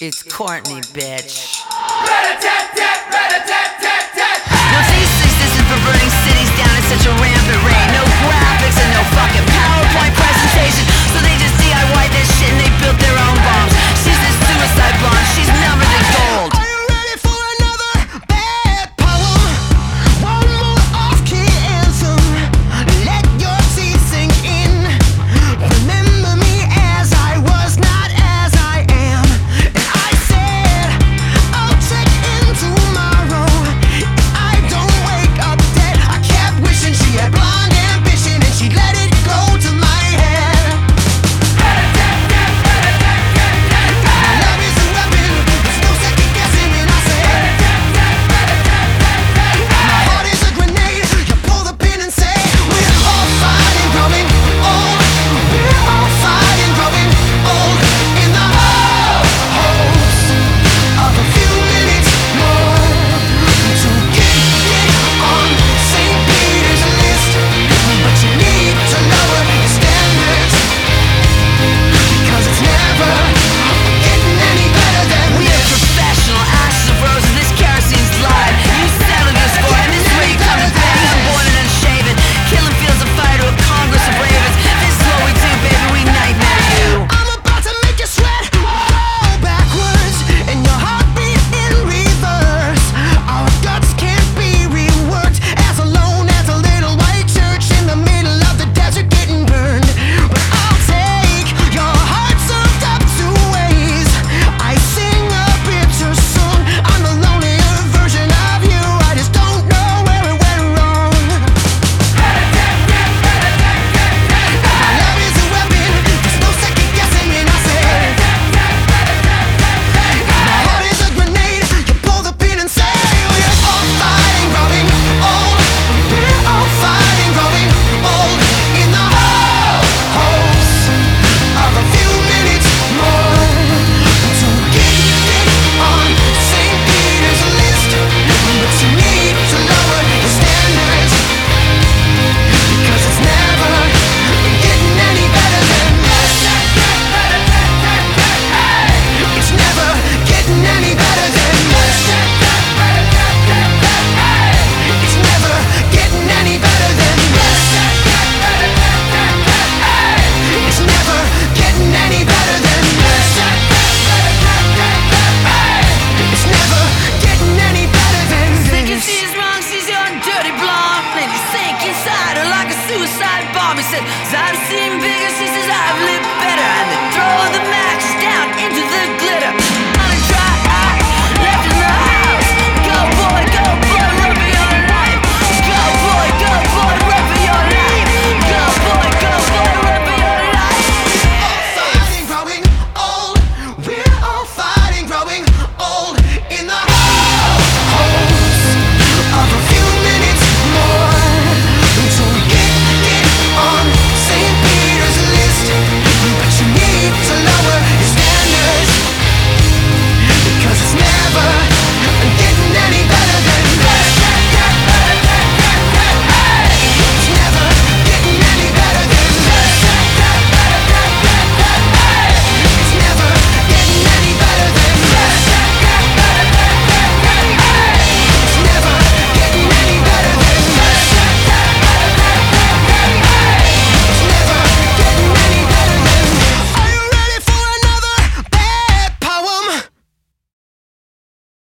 It's Courtney, bitch. bomb. He says, I've seen bigger, she says, I've lived better. And they throw the matches down into the glitter.